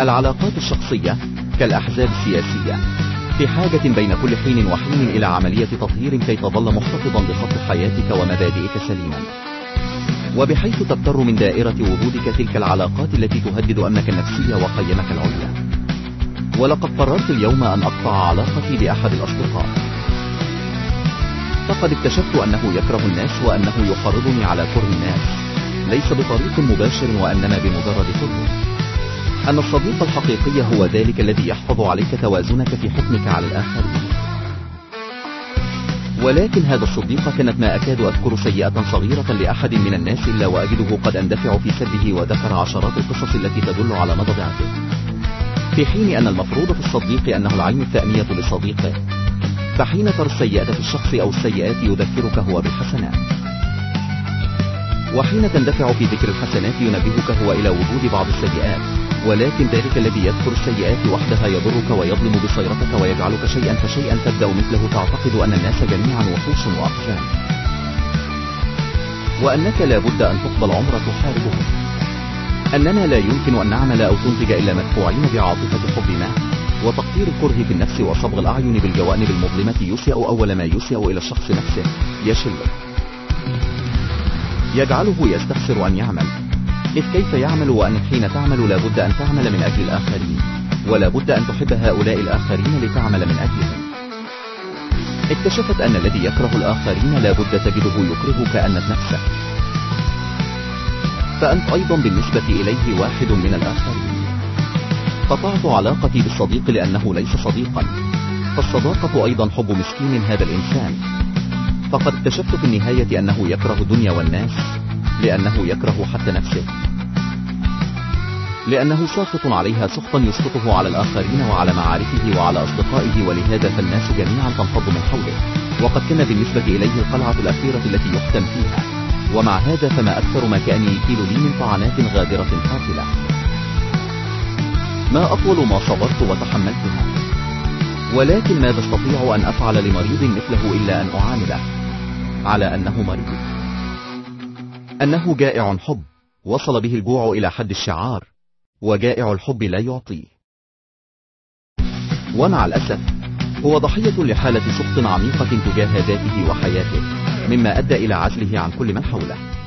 العلاقات الشخصية كالأحزاب السياسية. في حاجة بين كل حين وحين إلى عملية تطهير كي تظل محتفظا بخط حياتك ومبادئك سليما. وبحيث تبتر من دائرة وجودك تلك العلاقات التي تهدد أمنك النفسي وقيمك العليا. ولقد قررت اليوم أن أقطع علاقتي بأحد الأصدقاء. فقد اكتشفت أنه يكره الناس وأنه يحرضني على كره الناس. ليس بطريق مباشر وإنما بمجرد كره. أن الصديق الحقيقي هو ذلك الذي يحفظ عليك توازنك في حكمك على الآخرين ولكن هذا الصديق كانت ما أكاد أذكر سيئة صغيرة لأحد من الناس إلا وأجده قد أندفع في سده وذكر عشرات القصص التي تدل على مدى ضعفه. في حين أن المفروض في الصديق أنه العين الثانية لصديقه فحين ترى السيئة في الشخص أو السيئات يذكرك هو بالحسنات. وحين تندفع في ذكر الحسنات ينبهك هو إلى وجود بعض السيئات ولكن ذلك الذي يذكر السيئات وحدها يضرك ويظلم بصيرتك ويجعلك شيئا فشيئا تبدأ مثله تعتقد أن الناس جميعا وحوش وأقسام وأنك لا بد أن تقبل عمر تحاربهم أننا لا يمكن أن نعمل أو تنتج إلا مدفوعين بعاطفة حب ما وتقدير الكره في النفس وصبغ الأعين بالجوانب المظلمة يسيء أول ما يسيء إلى الشخص نفسه يشله يجعله يستخسر أن يعمل. إذ كيف يعمل وأن حين تعمل لابد أن تعمل من أجل الآخرين ولا بد أن تحب هؤلاء الآخرين لتعمل من أجلهم. اكتشفت أن الذي يكره الآخرين لابد تجده يكرهك أنت نفسك. فأنت أيضا بالنسبة إليه واحد من الآخرين. قطعت علاقتي بالصديق لأنه ليس صديقا. فالصداقة أيضا حب مسكين هذا الإنسان. فقد اكتشفت في النهاية أنه يكره الدنيا والناس لأنه يكره حتى نفسه. لأنه ساخط عليها سخطا يسقطه على الآخرين وعلى معارفه وعلى أصدقائه ولهذا فالناس جميعا تنفض من حوله. وقد كان بالنسبة إليه القلعة الأخيرة التي يحتم فيها. ومع هذا فما أكثر ما كان يكيل لي من طعنات غادرة قاتلة ما أطول ما صبرت وتحملتها. ولكن ماذا استطيع أن أفعل لمريض مثله إلا أن أعامله على أنه مريض. أنه جائع حب وصل به الجوع إلى حد الشعار وجائع الحب لا يعطيه. ومع الأسف هو ضحية لحالة سخط عميقة تجاه ذاته وحياته مما أدى إلى عزله عن كل من حوله.